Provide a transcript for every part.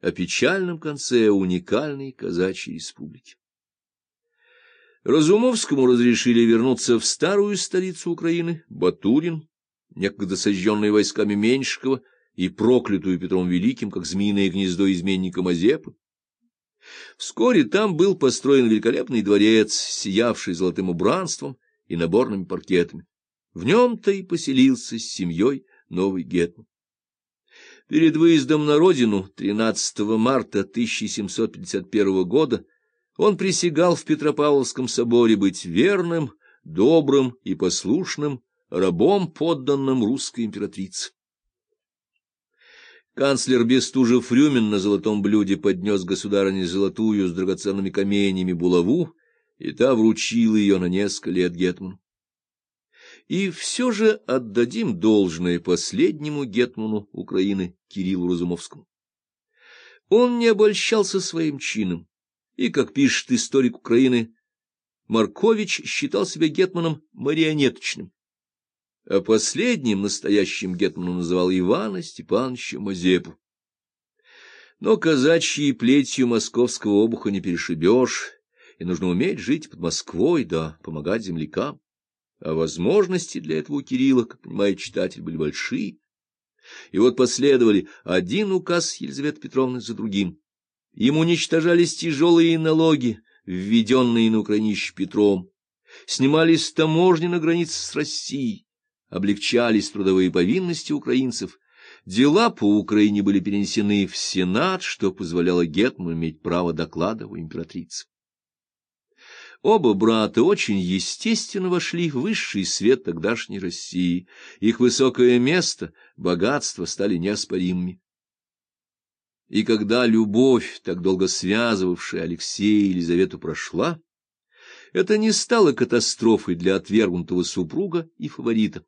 о печальном конце уникальной казачьей республики. Разумовскому разрешили вернуться в старую столицу Украины, Батурин, некогда сожженный войсками Меньшикова и проклятую Петром Великим, как змеиное гнездо изменника Мазепы. Вскоре там был построен великолепный дворец, сиявший золотым убранством и наборными паркетами. В нем-то и поселился с семьей новый гетман. Перед выездом на родину 13 марта 1751 года он присягал в Петропавловском соборе быть верным, добрым и послушным рабом, подданным русской императрице. Канцлер Бестужев-Рюмин на золотом блюде поднес государыне золотую с драгоценными каменями булаву, и та вручила ее на несколько лет гетману. И все же отдадим должное последнему гетману Украины Кириллу Разумовскому. Он не обольщался своим чином, и, как пишет историк Украины, Маркович считал себя гетманом марионеточным. А последним настоящим гетманом называл Ивана Степановича Мазепу. Но казачьей плетью московского обуха не перешибешь, и нужно уметь жить под Москвой, да помогать землякам. А возможности для этого у Кирилла, как понимает читатель, были большие. И вот последовали один указ Елизаветы Петровны за другим. Им уничтожались тяжелые налоги, введенные на Украине Петром, снимались таможни на границе с Россией, облегчались трудовые повинности украинцев, дела по Украине были перенесены в Сенат, что позволяло Гетману иметь право доклада у императрицы. Оба брата очень естественно вошли в высший свет тогдашней России. Их высокое место, богатство стали неоспоримыми. И когда любовь, так долго связывавшая Алексея и Елизавету, прошла, это не стало катастрофой для отвергнутого супруга и фаворита.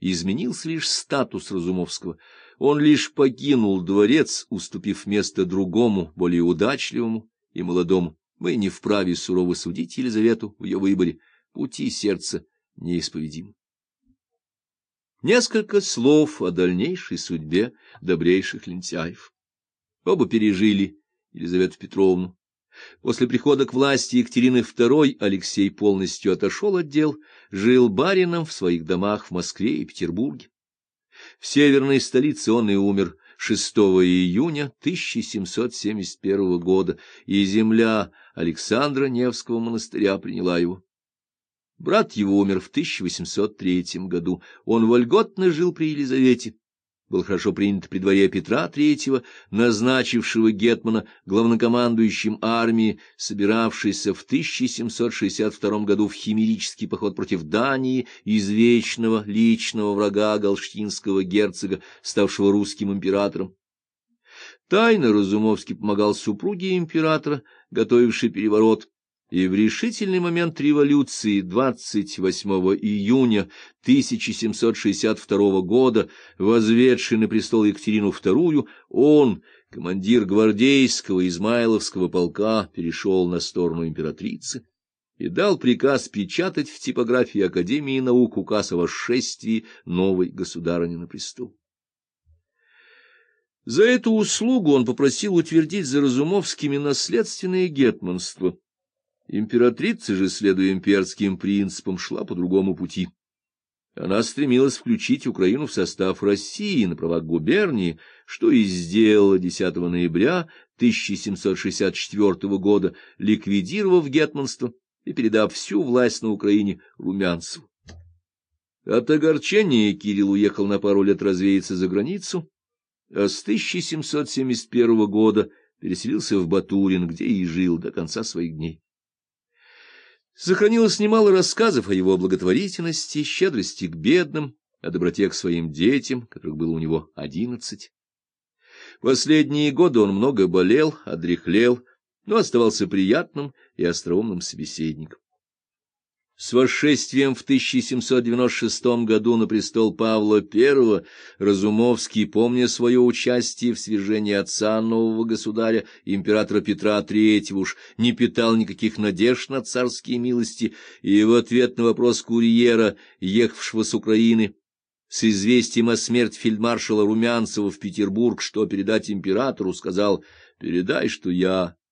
Изменился лишь статус Разумовского. Он лишь покинул дворец, уступив место другому, более удачливому и молодому. Мы не вправе сурово судить Елизавету в ее выборе. Пути сердца неисповедимы. Несколько слов о дальнейшей судьбе добрейших лентяев. Оба пережили Елизавету Петровну. После прихода к власти Екатерины II Алексей полностью отошел от дел, жил барином в своих домах в Москве и Петербурге. В северной столице он и умер 6 июня 1771 года, и земля Александра Невского монастыря приняла его. Брат его умер в 1803 году. Он вольготно жил при Елизавете был хорошо принят при дворе Петра III, назначившего Гетмана главнокомандующим армии, собиравшейся в 1762 году в химерический поход против Дании, извечного личного врага галштинского герцога, ставшего русским императором. Тайно Разумовский помогал супруге императора, готовившей переворот, и в решительный момент революции 28 июня 1762 года, возведший на престол Екатерину II, он, командир гвардейского Измайловского полка, перешел на сторону императрицы и дал приказ печатать в типографии Академии наук указ о восшествии новой государыни на престол. За эту услугу он попросил утвердить за Разумовскими наследственное гетманство — Императрица же, следуя имперским принципам, шла по другому пути. Она стремилась включить Украину в состав России на правах губернии, что и сделала 10 ноября 1764 года, ликвидировав гетманство и передав всю власть на Украине Румянцеву. От огорчения Кирилл уехал на пару лет развеяться за границу, а с 1771 года переселился в Батурин, где и жил до конца своих дней. Сохранилось немало рассказов о его благотворительности, щедрости к бедным, о доброте к своим детям, которых было у него одиннадцать. Последние годы он много болел, одряхлел, но оставался приятным и остроумным собеседником. С восшествием в 1796 году на престол Павла I Разумовский, помня свое участие в свержении отца нового государя, императора Петра III, уж не питал никаких надежд на царские милости, и в ответ на вопрос курьера, ехавшего с Украины, с известием о смерти фельдмаршала Румянцева в Петербург, что передать императору, сказал «Передай, что я